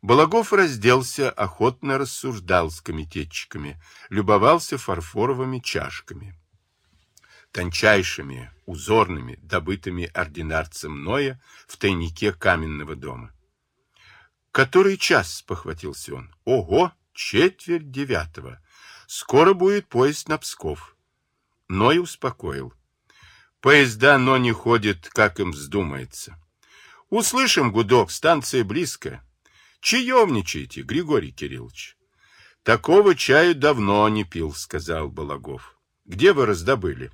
Балагов разделся, охотно рассуждал с комитетчиками, любовался фарфоровыми чашками, тончайшими, узорными, добытыми ординарцем Ноя в тайнике каменного дома. «Который час?» — похватился он. «Ого! Четверть девятого! Скоро будет поезд на Псков!» Ной успокоил. «Поезда, но не ходят, как им вздумается. Услышим гудок, станция близко. Чаевничайте, Григорий Кириллович. Такого чаю давно не пил, сказал Балагов. Где вы раздобыли?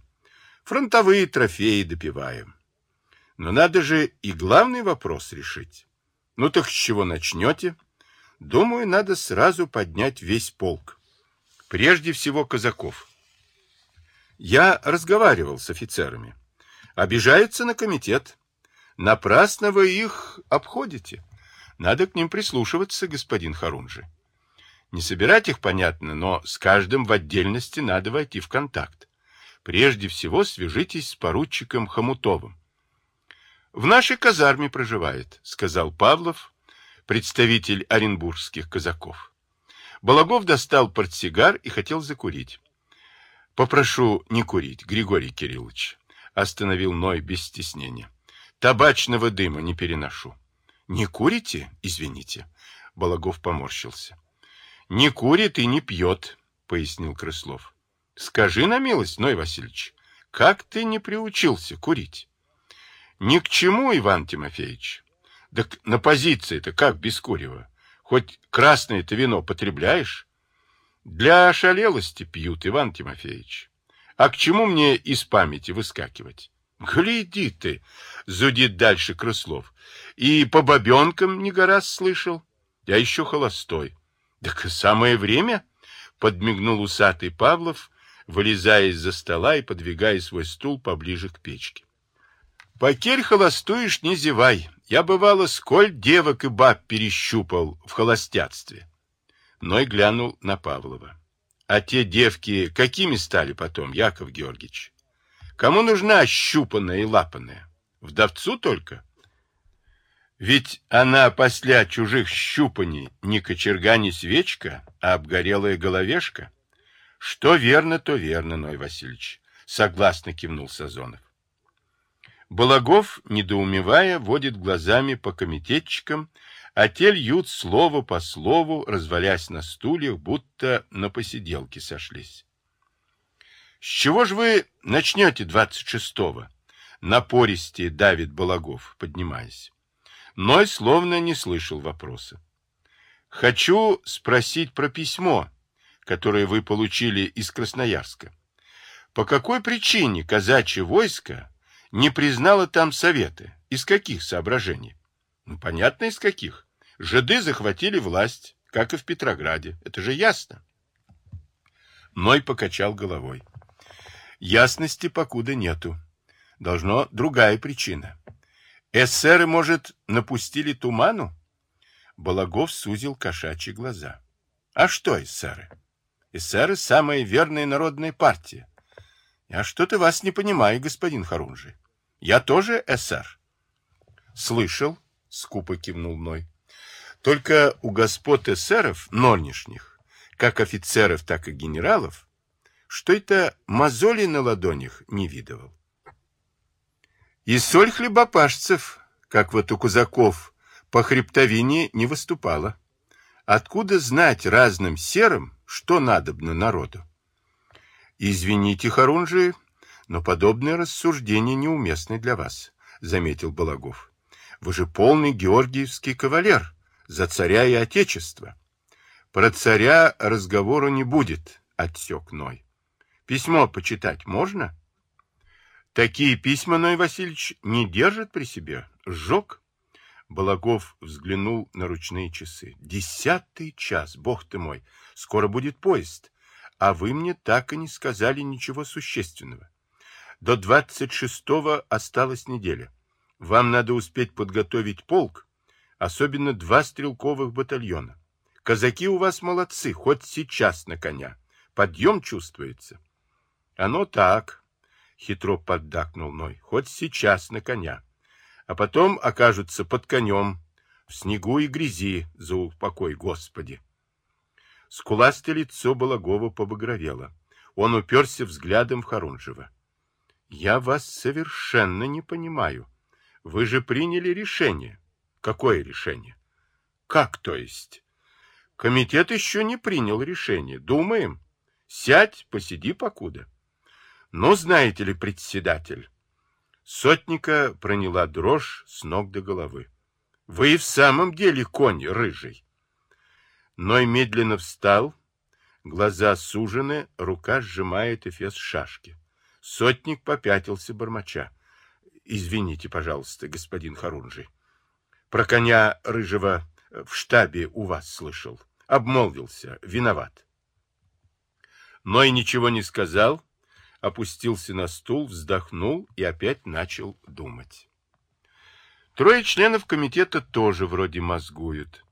Фронтовые трофеи допиваем. Но надо же и главный вопрос решить. Ну так с чего начнете? Думаю, надо сразу поднять весь полк. Прежде всего казаков. Я разговаривал с офицерами. Обижаются на комитет. Напрасно вы их обходите. Надо к ним прислушиваться, господин Харунжи. Не собирать их, понятно, но с каждым в отдельности надо войти в контакт. Прежде всего свяжитесь с поручиком Хомутовым. В нашей казарме проживает, сказал Павлов, представитель оренбургских казаков. Балагов достал портсигар и хотел закурить. Попрошу не курить, Григорий Кириллович, остановил Ной без стеснения. Табачного дыма не переношу. Не курите? Извините. Балагов поморщился. Не курит и не пьет, пояснил Крыслов. Скажи на милость, Ной Васильевич, как ты не приучился курить? Ни к чему, Иван Тимофеевич. Да на позиции-то как без курева? Хоть красное-то вино потребляешь? Для ошалелости пьют, Иван Тимофеевич. А к чему мне из памяти выскакивать? Гляди ты, зудит дальше Крыслов. И по бабенкам не гораздо слышал. Я еще холостой. Так самое время, подмигнул усатый Павлов, вылезая из-за стола и подвигая свой стул поближе к печке. Покерь холостуешь, не зевай. Я, бывало, сколь девок и баб перещупал в холостяцтве. Ной глянул на Павлова. А те девки какими стали потом, Яков Георгиевич? Кому нужна ощупанная и лапаная? Вдовцу только? Ведь она после чужих щупаний не кочерга, не свечка, а обгорелая головешка. Что верно, то верно, Ной Васильевич. Согласно кивнул Сазонов. Балагов, недоумевая, водит глазами по комитетчикам, а те льют слово по слову, развалясь на стульях, будто на посиделке сошлись. С чего же вы начнете двадцать шестого? Напористее давит Балагов, поднимаясь. Ной словно не слышал вопроса. Хочу спросить про письмо, которое вы получили из Красноярска. По какой причине казачье войско не признало там советы? Из каких соображений? Ну, понятно, из каких. Жиды захватили власть, как и в Петрограде. Это же ясно. Ной покачал головой. Ясности покуда нету. Должно другая причина. Эсеры, может, напустили туману? Балагов сузил кошачьи глаза. А что эсеры? Эсеры — самая верная народная партия. Я что-то вас не понимаю, господин Харунжи. Я тоже эсер. Слышал, — скупо кивнул Ной. Только у господ эсеров, норнишних, как офицеров, так и генералов, что это мозоли на ладонях не видывал. И соль хлебопашцев, как вот у казаков, по хребтовине не выступала. Откуда знать разным серым, что надобно народу? Извините, Харунжи, но подобное рассуждение неуместно для вас, заметил Балагов. Вы же полный георгиевский кавалер, за царя и отечество. Про царя разговору не будет, отсек Ной. Письмо почитать можно? Такие письма Ной Васильевич не держит при себе. Сжег. Балагов взглянул на ручные часы. Десятый час, бог ты мой, скоро будет поезд. А вы мне так и не сказали ничего существенного. До двадцать шестого осталась неделя. Вам надо успеть подготовить полк, особенно два стрелковых батальона. Казаки у вас молодцы, хоть сейчас на коня. Подъем чувствуется. Оно так, хитро поддакнул Ной, хоть сейчас на коня. А потом окажутся под конем, в снегу и грязи, за упокой Господи. Скуластое лицо Балагова побагровело. Он уперся взглядом в Харунжева. Я вас совершенно не понимаю. Вы же приняли решение. Какое решение? Как то есть? Комитет еще не принял решение. Думаем. Сядь, посиди покуда. Ну, знаете ли, председатель, сотника проняла дрожь с ног до головы. Вы и в самом деле конь рыжий. Ной медленно встал, глаза сужены, рука сжимает эфес шашки. Сотник попятился бормоча. Извините, пожалуйста, господин Харунжий. Про коня рыжего в штабе у вас слышал. Обмолвился. Виноват. Ной ничего не сказал, опустился на стул, вздохнул и опять начал думать. Трое членов комитета тоже вроде мозгуют.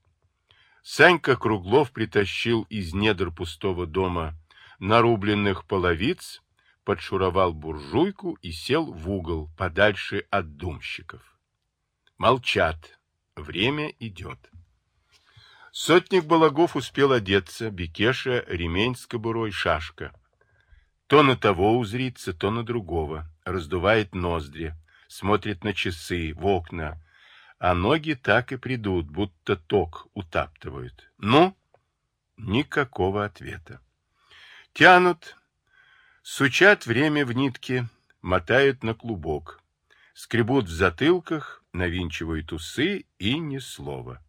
Санька Круглов притащил из недр пустого дома нарубленных половиц, подшуровал буржуйку и сел в угол, подальше от думщиков. Молчат. Время идет. Сотник Балагов успел одеться, бекеша, ремень с кобурой, шашка. То на того узрится, то на другого, раздувает ноздри, смотрит на часы, в окна, а ноги так и придут, будто ток утаптывают. Ну, никакого ответа. Тянут, сучат время в нитке, мотают на клубок, скребут в затылках, навинчивают усы и ни слова.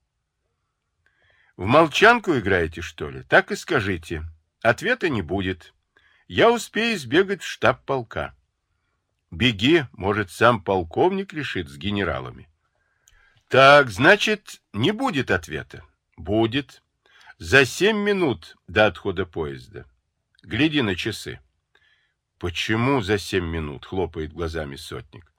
В молчанку играете, что ли? Так и скажите. Ответа не будет. Я успею сбегать в штаб полка. Беги, может, сам полковник решит с генералами. Так, значит, не будет ответа. Будет. За семь минут до отхода поезда. Гляди на часы. Почему за семь минут? Хлопает глазами сотник.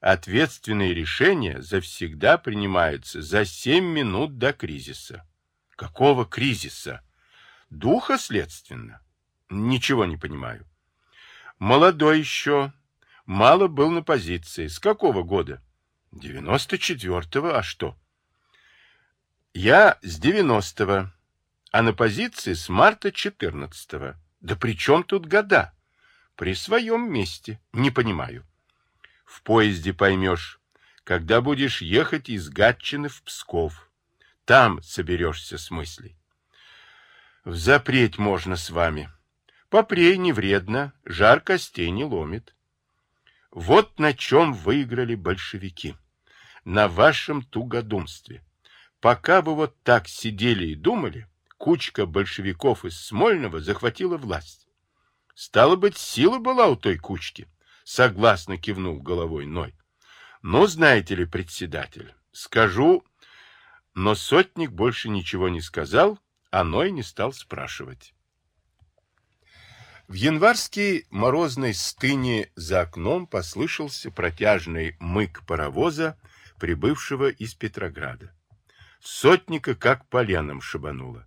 Ответственные решения завсегда принимаются за семь минут до кризиса. Какого кризиса? Духа, следственно. Ничего не понимаю. Молодой еще. Мало был на позиции. С какого года? Девяносто четвертого. А что? Я с девяностого. А на позиции с марта четырнадцатого. Да при чем тут года? При своем месте. Не понимаю. В поезде поймешь, когда будешь ехать из Гатчины в Псков. Там соберешься с мыслей. Взапреть можно с вами. Попрей не вредно, жар костей не ломит. Вот на чем выиграли большевики. На вашем тугодумстве. Пока вы вот так сидели и думали, кучка большевиков из Смольного захватила власть. Стало быть, сила была у той кучки, согласно кивнул головой Ной. Ну, знаете ли, председатель, скажу но сотник больше ничего не сказал, а Ной не стал спрашивать. В январской морозной стыне за окном послышался протяжный мык паровоза, прибывшего из Петрограда. Сотника как поленом шибануло.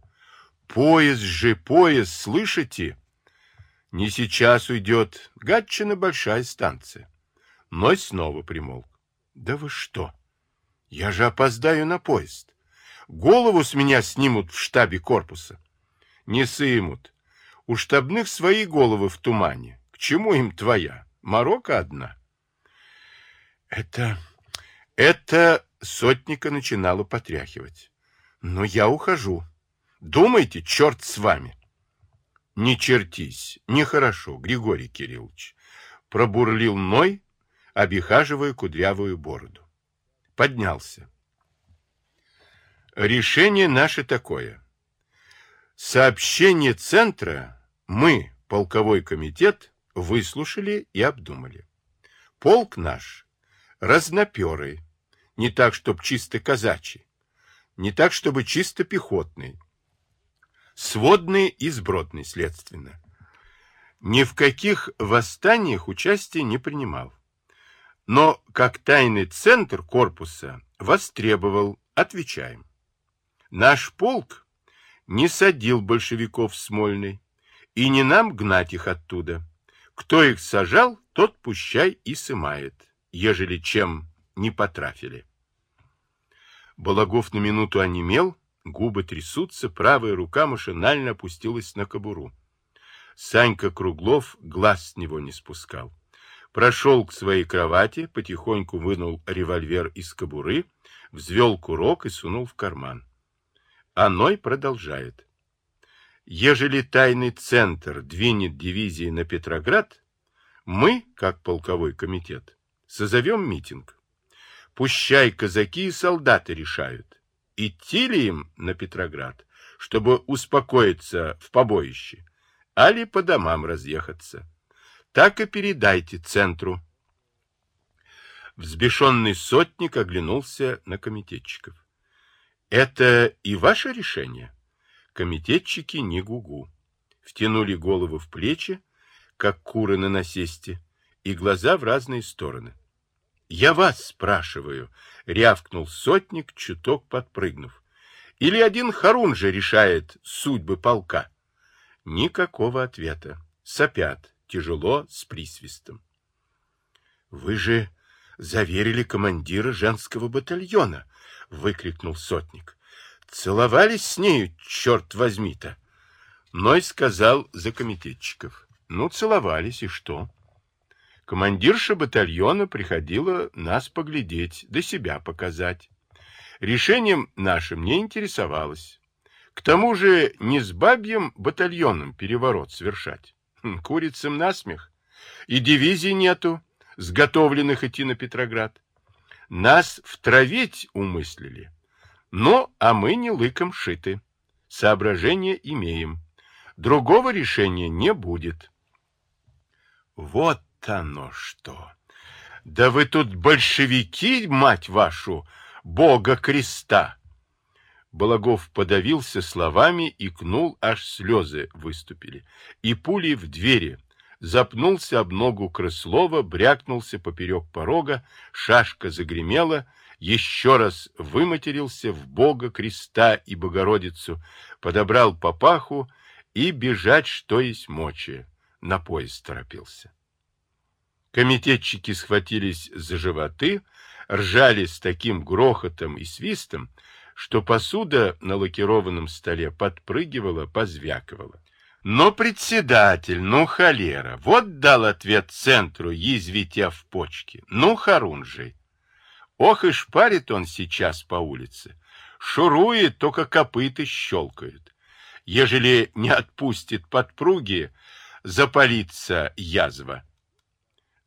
«Поезд же, поезд, слышите?» «Не сейчас уйдет. Гатчина большая станция». Ной снова примолк. «Да вы что? Я же опоздаю на поезд». Голову с меня снимут в штабе корпуса. Не сымут. У штабных свои головы в тумане. К чему им твоя? Марокко одна. Это... Это сотника начинало потряхивать. Но я ухожу. Думайте, черт с вами. Не чертись, нехорошо, Григорий Кириллович. Пробурлил Ной, обихаживая кудрявую бороду. Поднялся. Решение наше такое. Сообщение центра мы, полковой комитет, выслушали и обдумали. Полк наш разноперый, не так, чтоб чисто казачий, не так, чтобы чисто пехотный, сводный и сбродный, следственно. Ни в каких восстаниях участия не принимал. Но как тайный центр корпуса востребовал, отвечаем. Наш полк не садил большевиков в Смольный, и не нам гнать их оттуда. Кто их сажал, тот пущай и сымает, ежели чем не потрафили. Балагов на минуту онемел, губы трясутся, правая рука машинально опустилась на кобуру. Санька Круглов глаз с него не спускал. Прошел к своей кровати, потихоньку вынул револьвер из кобуры, взвел курок и сунул в карман. Аной продолжает. Ежели тайный центр двинет дивизии на Петроград, мы, как полковой комитет, созовем митинг. Пущай казаки и солдаты решают, идти ли им на Петроград, чтобы успокоиться в побоище, али по домам разъехаться. Так и передайте центру. Взбешенный сотник оглянулся на комитетчиков. Это и ваше решение? Комитетчики не гугу. Втянули головы в плечи, как куры на насесте, и глаза в разные стороны. «Я вас спрашиваю», — рявкнул сотник, чуток подпрыгнув. «Или один Харун же решает судьбы полка?» Никакого ответа. Сопят, тяжело, с присвистом. «Вы же заверили командира женского батальона!» — выкрикнул сотник. Целовались с нею, черт возьми-то. Ной сказал за комитетчиков. Ну, целовались, и что? Командирша батальона приходила нас поглядеть, да себя показать. Решением нашим не интересовалась. К тому же не с бабьим батальоном переворот совершать. Хм, курицам насмех. И дивизий нету, сготовленных идти на Петроград. Нас втравить умыслили. Но, а мы не лыком шиты. Соображения имеем. Другого решения не будет. Вот оно что! Да вы тут большевики, мать вашу, бога креста! Балагов подавился словами и кнул, аж слезы выступили. И пули в двери. Запнулся об ногу Крыслова, брякнулся поперек порога, шашка загремела, еще раз выматерился в Бога, креста и Богородицу, подобрал папаху и бежать, что есть мочи. На поезд торопился. Комитетчики схватились за животы, ржали с таким грохотом и свистом, что посуда на лакированном столе подпрыгивала, позвякивала. Но председатель, ну холера, вот дал ответ центру, язвитя в почке. Ну, Харунжий, Ох и шпарит он сейчас по улице. Шурует, только копыты щелкают. Ежели не отпустит подпруги, запалится язва.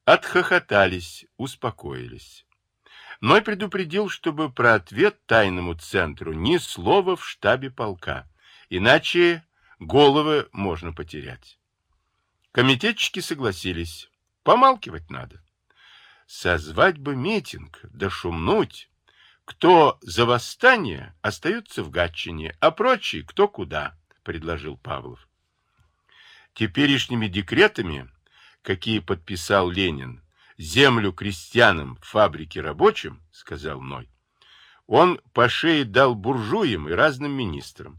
Отхохотались, успокоились. Ной предупредил, чтобы про ответ тайному центру ни слова в штабе полка, иначе головы можно потерять. Комитетчики согласились. Помалкивать надо. Созвать бы митинг, да шумнуть. Кто за восстание, остается в Гатчине, а прочие кто куда, предложил Павлов. Теперешними декретами, какие подписал Ленин, землю крестьянам, фабрики рабочим, сказал Ной, он по шее дал буржуям и разным министрам.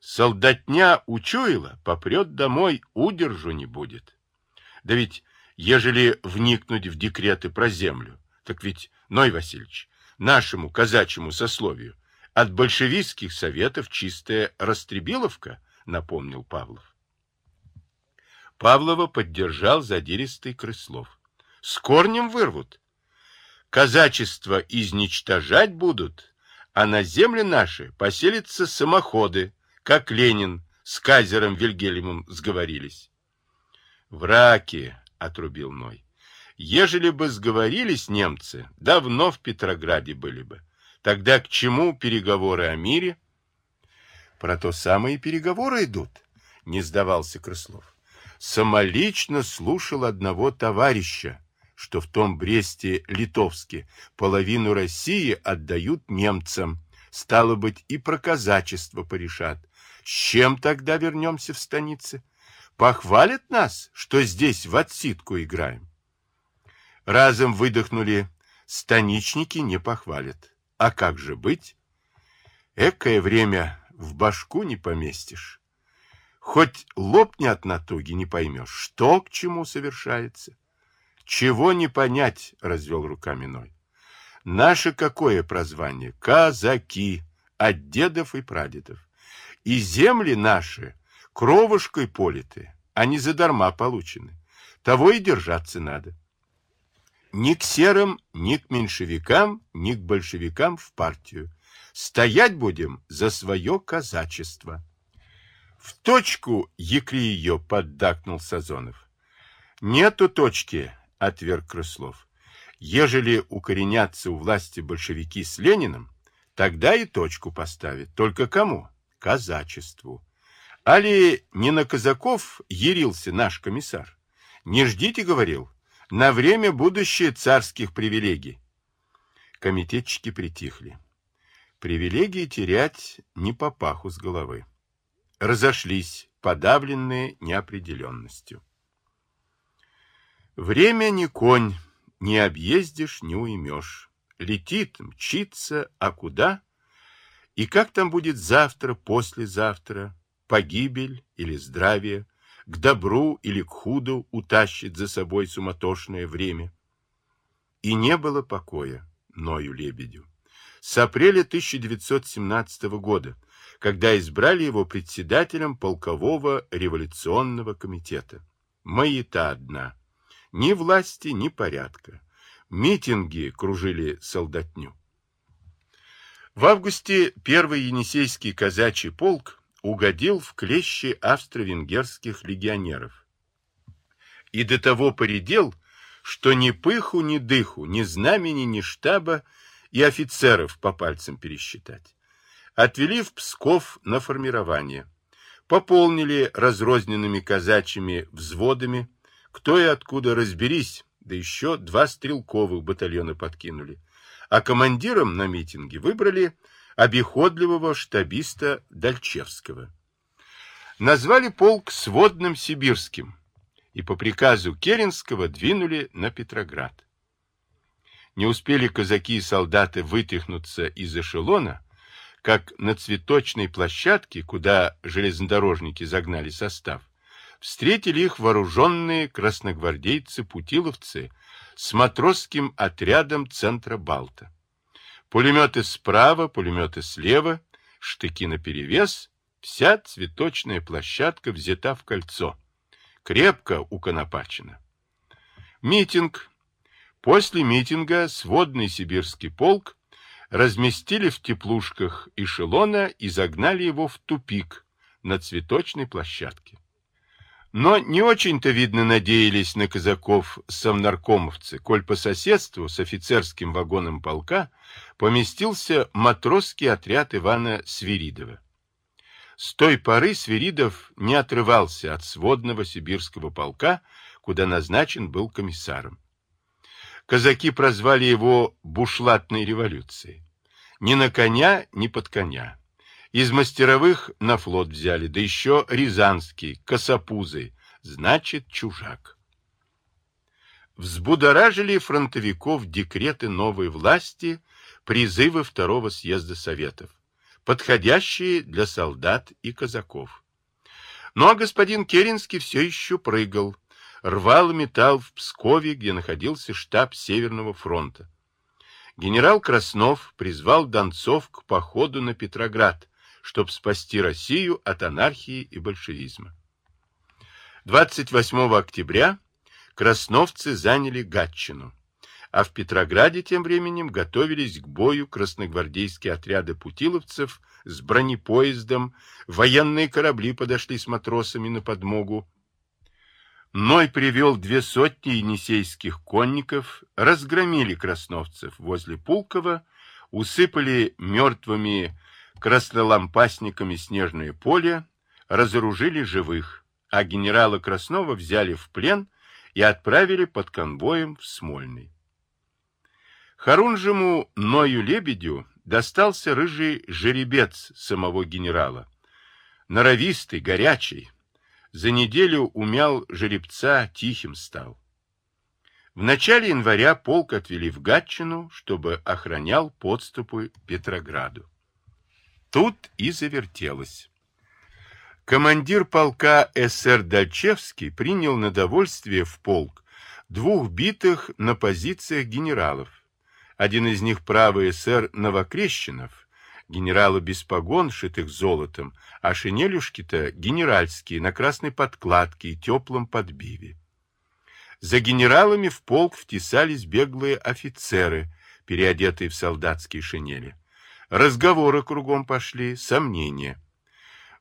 Солдатня учуяла, попрет домой, удержу не будет. Да ведь ежели вникнуть в декреты про землю. Так ведь, Ной Васильевич, нашему казачьему сословию от большевистских советов чистая растребиловка, напомнил Павлов. Павлова поддержал задиристый Крыслов. С корнем вырвут. Казачество изничтожать будут, а на земле наши поселятся самоходы, как Ленин с кайзером Вильгельмом сговорились. Враки, отрубил Ной. Ежели бы сговорились немцы, давно в Петрограде были бы. Тогда к чему переговоры о мире? Про то самые переговоры идут, не сдавался Крыслов. Самолично слушал одного товарища, что в том Бресте-Литовске половину России отдают немцам. Стало быть, и про казачество порешат. С чем тогда вернемся в станицы? Похвалят нас, что здесь в отсидку играем. Разом выдохнули. Станичники не похвалят. А как же быть? Экое время в башку не поместишь. Хоть лопни от натуги, не поймешь, что к чему совершается. Чего не понять, развел руками Ной. Наше какое прозвание? Казаки, от дедов и прадедов. И земли наши кровушкой политы, а не задарма получены. Того и держаться надо. Ни к серым, ни к меньшевикам, ни к большевикам в партию. Стоять будем за свое казачество. В точку якри ее, поддакнул Сазонов. Нету точки, отверг Крыслов. Ежели укоренятся у власти большевики с Лениным, тогда и точку поставят. Только кому? Казачеству. Али не на казаков ярился наш комиссар? Не ждите, говорил, на время будущее царских привилегий. Комитетчики притихли. Привилегии терять не по паху с головы. Разошлись, подавленные неопределенностью. Время не конь, не объездишь, не уймешь. Летит, мчится, а куда? И как там будет завтра, послезавтра? Погибель или здравие? К добру или к худу утащит за собой суматошное время? И не было покоя Ною Лебедю с апреля 1917 года, когда избрали его председателем полкового революционного комитета. Маята одна. Ни власти, ни порядка. Митинги кружили солдатню. В августе первый Енисейский казачий полк угодил в клещи австро-венгерских легионеров. И до того поредел, что ни пыху, ни дыху, ни знамени, ни штаба и офицеров по пальцам пересчитать. Отвели в Псков на формирование. Пополнили разрозненными казачьими взводами, кто и откуда разберись, да еще два стрелковых батальона подкинули. А командиром на митинге выбрали обиходливого штабиста Дальчевского. Назвали полк сводным сибирским и по приказу Керенского двинули на Петроград. Не успели казаки и солдаты вытряхнуться из эшелона, как на цветочной площадке, куда железнодорожники загнали состав, встретили их вооруженные красногвардейцы-путиловцы с матросским отрядом центра Балта. Пулеметы справа, пулеметы слева, штыки наперевес, вся цветочная площадка взята в кольцо. Крепко уконопачена. Митинг После митинга сводный сибирский полк разместили в теплушках эшелона и загнали его в тупик на цветочной площадке. Но не очень-то, видно, надеялись на казаков совнаркомовцы, коль по соседству с офицерским вагоном полка поместился матросский отряд Ивана Свиридова. С той поры Свиридов не отрывался от сводного сибирского полка, куда назначен был комиссаром. Казаки прозвали его бушлатной революцией. Ни на коня, ни под коня. Из мастеровых на флот взяли, да еще рязанский, косопузый, значит, чужак. Взбудоражили фронтовиков декреты новой власти, призывы второго съезда Советов, подходящие для солдат и казаков. Ну а господин Керенский все еще прыгал, рвал металл в Пскове, где находился штаб Северного фронта. Генерал Краснов призвал Донцов к походу на Петроград, чтобы спасти Россию от анархии и большевизма. 28 октября красновцы заняли Гатчину, а в Петрограде тем временем готовились к бою красногвардейские отряды путиловцев с бронепоездом, военные корабли подошли с матросами на подмогу, Ной привел две сотни енисейских конников, разгромили красновцев возле Пулково, усыпали мертвыми краснолампасниками снежное поле, разоружили живых, а генерала Краснова взяли в плен и отправили под конвоем в Смольный. Харунжему Ною Лебедю достался рыжий жеребец самого генерала, норовистый, горячий, за неделю умял жеребца, тихим стал. В начале января полк отвели в Гатчину, чтобы охранял подступы Петрограду. Тут и завертелось. Командир полка СР Дальчевский принял на довольствие в полк двух битых на позициях генералов, Один из них правый эсер Новокрещенов, генерала без погон, шитых золотом, а шинелюшки-то генеральские, на красной подкладке и теплом подбиве. За генералами в полк втесались беглые офицеры, переодетые в солдатские шинели. Разговоры кругом пошли, сомнения.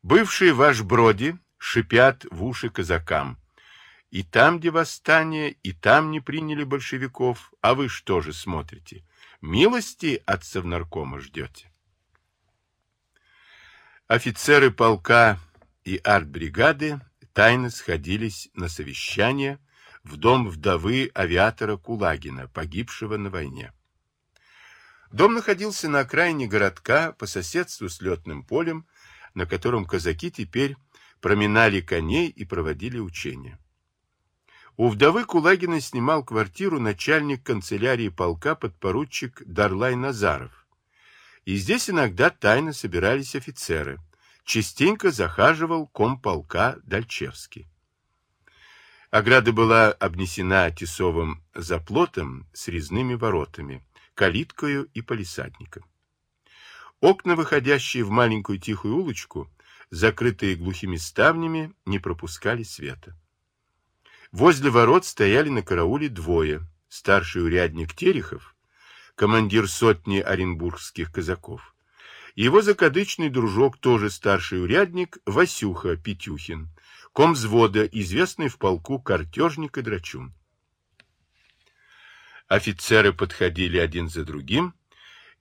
Бывшие ваш броди шипят в уши казакам. И там, где восстание, и там не приняли большевиков, а вы что же смотрите? Милости от совнаркома ждете? Офицеры полка и артбригады тайно сходились на совещание в дом вдовы авиатора Кулагина, погибшего на войне. Дом находился на окраине городка по соседству с летным полем, на котором казаки теперь проминали коней и проводили учения. У вдовы Кулагина снимал квартиру начальник канцелярии полка подпоручик Дарлай Назаров. И здесь иногда тайно собирались офицеры. Частенько захаживал комполка Дальчевский. Ограда была обнесена тесовым заплотом с резными воротами, калиткою и палисадником. Окна, выходящие в маленькую тихую улочку, закрытые глухими ставнями, не пропускали света. Возле ворот стояли на карауле двое. Старший урядник Терехов, командир сотни оренбургских казаков. Его закадычный дружок, тоже старший урядник, Васюха Петюхин, комвзвода, известный в полку картежник и драчун. Офицеры подходили один за другим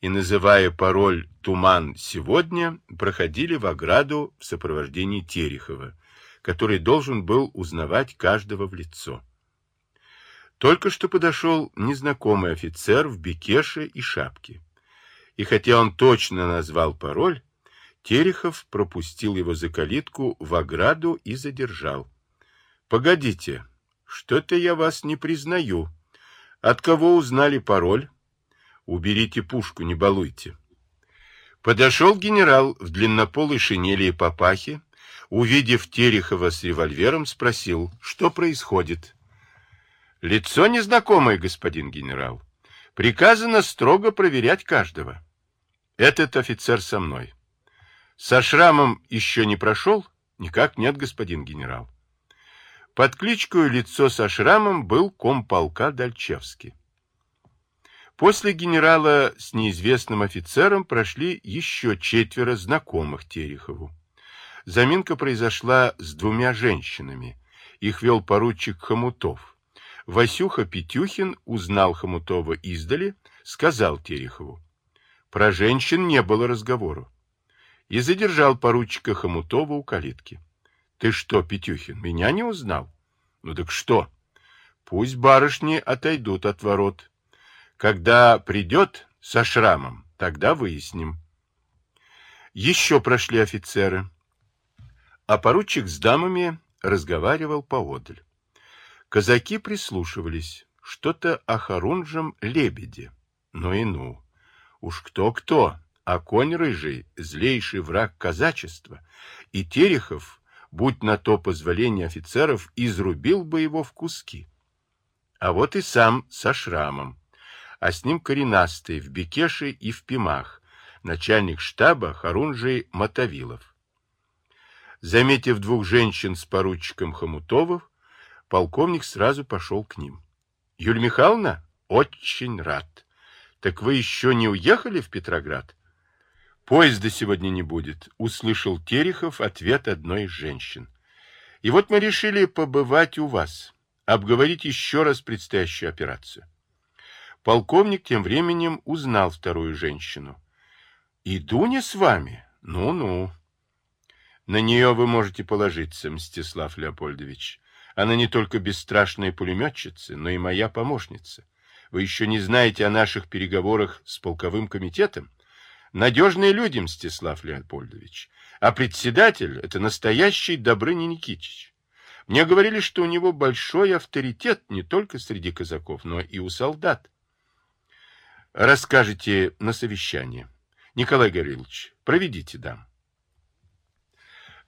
и, называя пароль «Туман сегодня», проходили в ограду в сопровождении Терехова, который должен был узнавать каждого в лицо. Только что подошел незнакомый офицер в бекеше и шапке. И хотя он точно назвал пароль, Терехов пропустил его за калитку в ограду и задержал. — Погодите, что-то я вас не признаю. От кого узнали пароль? Уберите пушку, не балуйте. Подошел генерал в длиннополой шинели и папахе, увидев Терехова с револьвером, спросил, что происходит. Лицо незнакомое, господин генерал. Приказано строго проверять каждого. Этот офицер со мной. Со шрамом еще не прошел? Никак нет, господин генерал. Под кличкой лицо со шрамом был комполка Дальчевский. После генерала с неизвестным офицером прошли еще четверо знакомых Терехову. Заминка произошла с двумя женщинами. Их вел поручик Хомутов. Васюха Петюхин узнал Хомутова издали, сказал Терехову. Про женщин не было разговору. И задержал поручика Хомутова у калитки. Ты что, Петюхин, меня не узнал? Ну так что? Пусть барышни отойдут от ворот. Когда придет со шрамом, тогда выясним. Еще прошли офицеры а поручик с дамами разговаривал поодаль. Казаки прислушивались. Что-то о Харунжем лебеде. Ну и ну. Уж кто-кто, а конь рыжий, злейший враг казачества. И Терехов, будь на то позволение офицеров, изрубил бы его в куски. А вот и сам со шрамом. А с ним коренастый, в бекеше и в пимах, начальник штаба Харунжий Мотовилов. Заметив двух женщин с поручиком Хомутовых, полковник сразу пошел к ним. — Юлия Михайловна, очень рад. Так вы еще не уехали в Петроград? — Поезда сегодня не будет, — услышал Терехов ответ одной из женщин. — И вот мы решили побывать у вас, обговорить еще раз предстоящую операцию. Полковник тем временем узнал вторую женщину. — И Дуня с вами? Ну-ну. На нее вы можете положиться, Мстислав Леопольдович. Она не только бесстрашная пулеметчица, но и моя помощница. Вы еще не знаете о наших переговорах с полковым комитетом? Надежные люди, Мстислав Леопольдович. А председатель — это настоящий Добрыня Никитич. Мне говорили, что у него большой авторитет не только среди казаков, но и у солдат. Расскажите на совещании. Николай Гаврилович, проведите дам.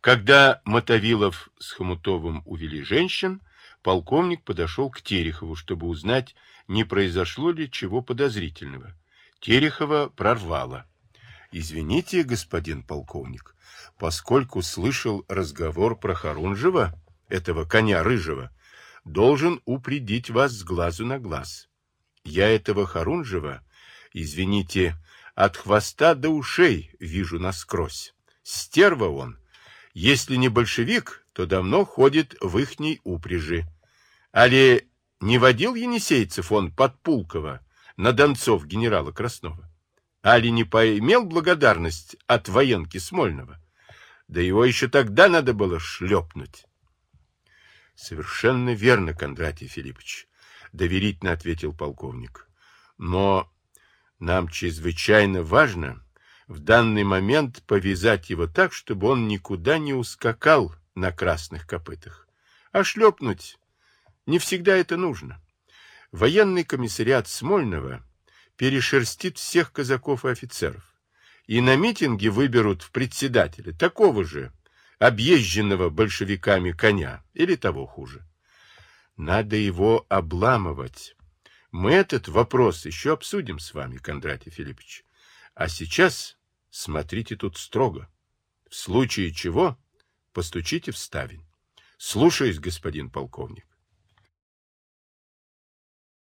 Когда Мотовилов с Хомутовым увели женщин, полковник подошел к Терехову, чтобы узнать, не произошло ли чего подозрительного. Терехова прорвало. Извините, господин полковник, поскольку слышал разговор про Харунжева, этого коня рыжего, должен упредить вас с глазу на глаз. Я этого Харунжева, извините, от хвоста до ушей вижу насквозь. Стерва он. Если не большевик, то давно ходит в ихней упряжи. Али не водил Енисейцев он под Пулково на донцов генерала Краснова? Али не поимел благодарность от военки Смольного? Да его еще тогда надо было шлепнуть. Совершенно верно, Кондратий Филиппович, доверительно ответил полковник. Но нам чрезвычайно важно в данный момент повязать его так, чтобы он никуда не ускакал на красных копытах. А шлепнуть не всегда это нужно. Военный комиссариат Смольного перешерстит всех казаков и офицеров. И на митинге выберут в председателя такого же, объезженного большевиками коня, или того хуже. Надо его обламывать. Мы этот вопрос еще обсудим с вами, Кондратий Филиппович. А сейчас смотрите тут строго. В случае чего постучите в ставень. Слушаюсь, господин полковник.